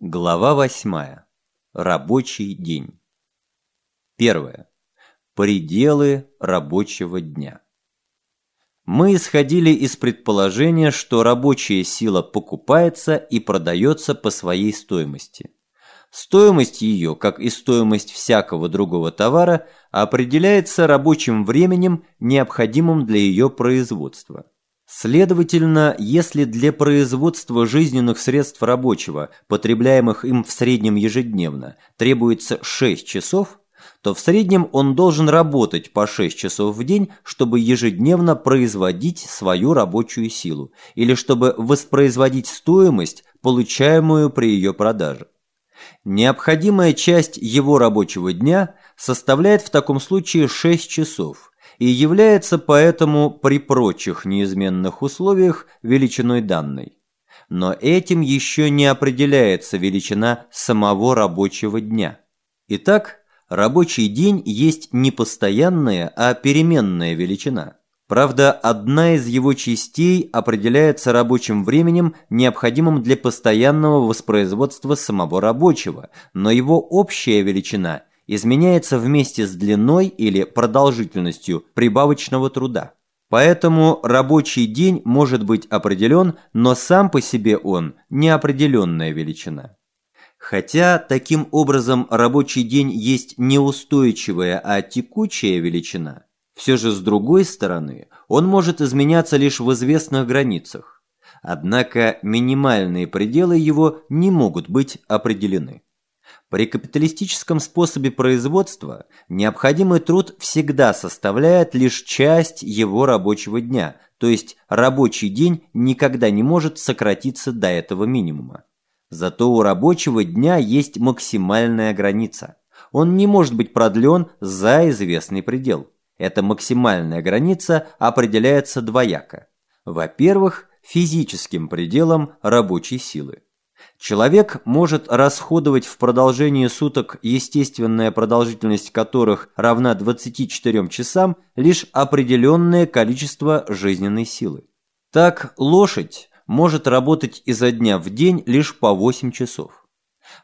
Глава восьмая. Рабочий день. Первое. Пределы рабочего дня. Мы исходили из предположения, что рабочая сила покупается и продается по своей стоимости. Стоимость ее, как и стоимость всякого другого товара, определяется рабочим временем, необходимым для ее производства. Следовательно, если для производства жизненных средств рабочего, потребляемых им в среднем ежедневно, требуется 6 часов, то в среднем он должен работать по 6 часов в день, чтобы ежедневно производить свою рабочую силу, или чтобы воспроизводить стоимость, получаемую при ее продаже. Необходимая часть его рабочего дня составляет в таком случае 6 часов – и является поэтому при прочих неизменных условиях величиной данной. Но этим еще не определяется величина самого рабочего дня. Итак, рабочий день есть не постоянная, а переменная величина. Правда, одна из его частей определяется рабочим временем, необходимым для постоянного воспроизводства самого рабочего, но его общая величина – изменяется вместе с длиной или продолжительностью прибавочного труда. Поэтому рабочий день может быть определен, но сам по себе он неопределенная величина. Хотя таким образом рабочий день есть неустойчивая, а текучая величина, все же с другой стороны он может изменяться лишь в известных границах. Однако минимальные пределы его не могут быть определены. При капиталистическом способе производства необходимый труд всегда составляет лишь часть его рабочего дня, то есть рабочий день никогда не может сократиться до этого минимума. Зато у рабочего дня есть максимальная граница. Он не может быть продлен за известный предел. Эта максимальная граница определяется двояко. Во-первых, физическим пределом рабочей силы. Человек может расходовать в продолжении суток, естественная продолжительность которых равна 24 часам, лишь определенное количество жизненной силы. Так лошадь может работать изо дня в день лишь по 8 часов.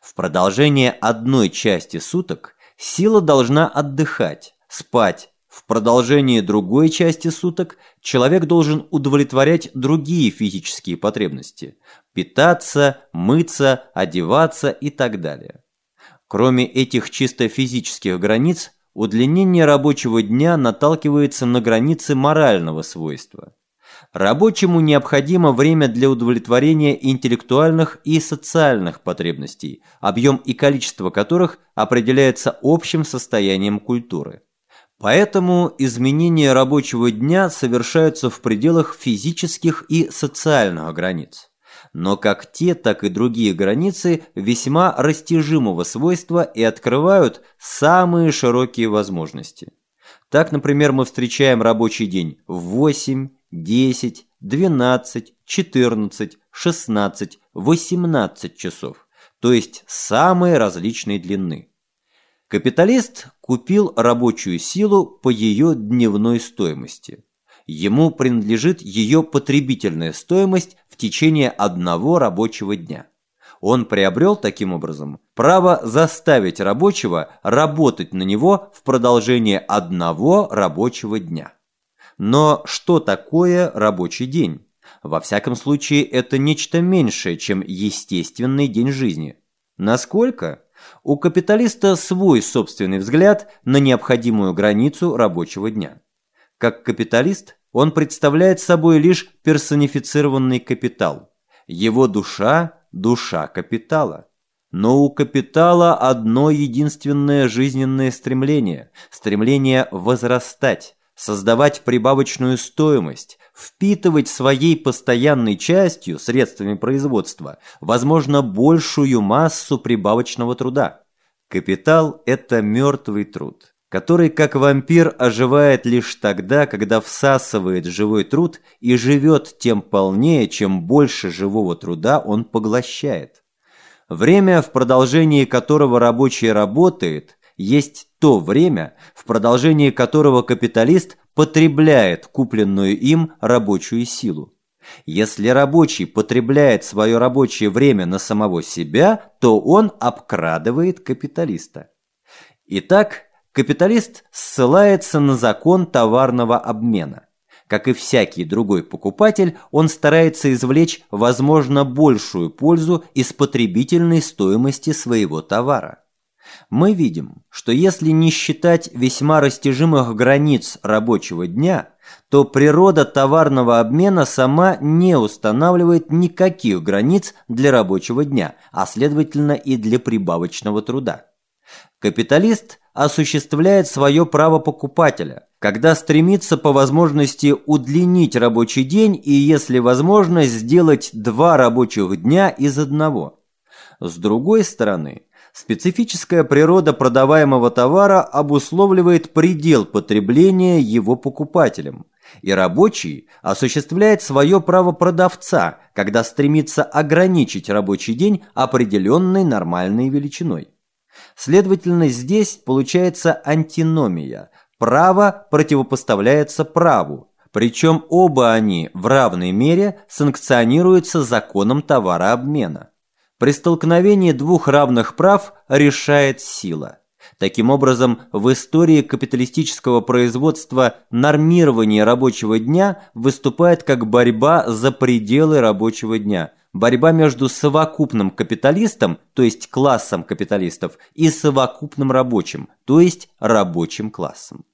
В продолжение одной части суток сила должна отдыхать, спать, в продолжении другой части суток человек должен удовлетворять другие физические потребности – питаться, мыться, одеваться и так далее. Кроме этих чисто физических границ, удлинение рабочего дня наталкивается на границы морального свойства. Рабочему необходимо время для удовлетворения интеллектуальных и социальных потребностей, объем и количество которых определяется общим состоянием культуры. Поэтому изменения рабочего дня совершаются в пределах физических и социальных границ. Но как те, так и другие границы весьма растяжимого свойства и открывают самые широкие возможности. Так, например, мы встречаем рабочий день в 8, 10, 12, 14, 16, 18 часов, то есть самые различные длины. Капиталист купил рабочую силу по ее дневной стоимости. Ему принадлежит ее потребительная стоимость в течение одного рабочего дня. Он приобрел таким образом право заставить рабочего работать на него в продолжение одного рабочего дня. Но что такое рабочий день? Во всяком случае, это нечто меньшее, чем естественный день жизни. Насколько? У капиталиста свой собственный взгляд на необходимую границу рабочего дня. Как капиталист, он представляет собой лишь персонифицированный капитал. Его душа – душа капитала. Но у капитала одно единственное жизненное стремление – стремление возрастать, создавать прибавочную стоимость, впитывать своей постоянной частью, средствами производства, возможно, большую массу прибавочного труда. Капитал – это мертвый труд, который, как вампир, оживает лишь тогда, когда всасывает живой труд и живет тем полнее, чем больше живого труда он поглощает. Время, в продолжении которого рабочий работает, есть то время, в продолжении которого капиталист потребляет купленную им рабочую силу. Если рабочий потребляет свое рабочее время на самого себя, то он обкрадывает капиталиста. Итак, капиталист ссылается на закон товарного обмена. Как и всякий другой покупатель, он старается извлечь, возможно, большую пользу из потребительной стоимости своего товара. Мы видим, что если не считать весьма растяжимых границ рабочего дня, то природа товарного обмена сама не устанавливает никаких границ для рабочего дня, а следовательно и для прибавочного труда. Капиталист осуществляет свое право покупателя, когда стремится по возможности удлинить рабочий день и, если возможно, сделать два рабочих дня из одного. С другой стороны, специфическая природа продаваемого товара обусловливает предел потребления его покупателем, и рабочий осуществляет свое право продавца, когда стремится ограничить рабочий день определенной нормальной величиной. Следовательно, здесь получается антиномия. Право противопоставляется праву, причем оба они в равной мере санкционируются законом товарообмена. При столкновении двух равных прав решает сила. Таким образом, в истории капиталистического производства нормирование рабочего дня выступает как борьба за пределы рабочего дня, борьба между совокупным капиталистом, то есть классом капиталистов, и совокупным рабочим, то есть рабочим классом.